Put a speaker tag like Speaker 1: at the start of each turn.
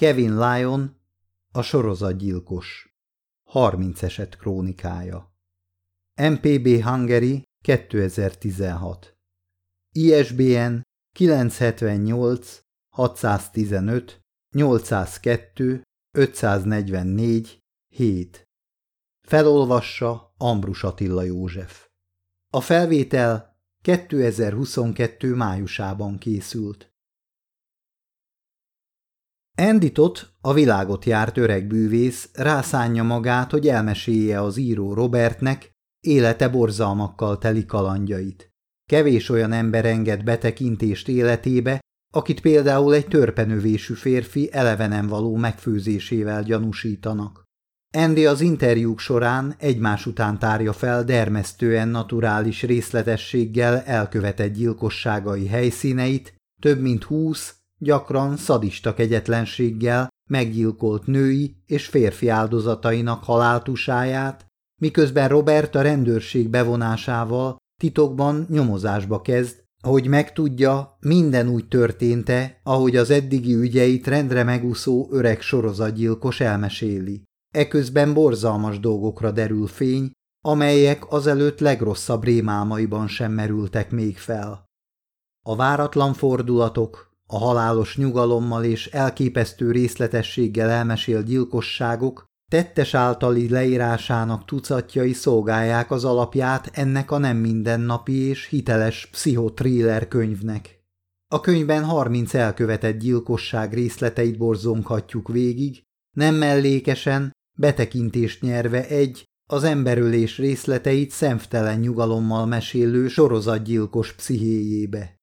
Speaker 1: Kevin Lyon, a sorozatgyilkos. 30 eset krónikája. MPB Hungary 2016. ISBN 978 615 802 544 7. Felolvassa Ambrus Attila József. A felvétel 2022. májusában készült. Enditot, a világot járt öreg bűvész rászánja magát, hogy elmesélje az író Robertnek élete borzalmakkal teli kalandjait. Kevés olyan ember enged betekintést életébe, akit például egy törpenövésű férfi elevenen való megfőzésével gyanúsítanak. Andy az interjúk során egymás után tárja fel dermesztően naturális részletességgel elkövetett gyilkosságai helyszíneit, több mint húsz, gyakran szadista kegyetlenséggel meggyilkolt női és férfi áldozatainak haláltusáját, miközben Robert a rendőrség bevonásával titokban nyomozásba kezd, hogy megtudja, minden úgy történte, ahogy az eddigi ügyeit rendre megúszó öreg sorozatgyilkos elmeséli. Eközben borzalmas dolgokra derül fény, amelyek azelőtt legrosszabb rémálmaiban sem merültek még fel. A váratlan fordulatok, a halálos nyugalommal és elképesztő részletességgel elmesélt gyilkosságok tettes általi leírásának tucatjai szolgálják az alapját ennek a nem mindennapi és hiteles pszichotriller könyvnek. A könyvben 30 elkövetett gyilkosság részleteit borzonghatjuk végig, nem mellékesen, betekintést nyerve egy, az emberölés részleteit szemtelen nyugalommal mesélő sorozatgyilkos pszichéjébe.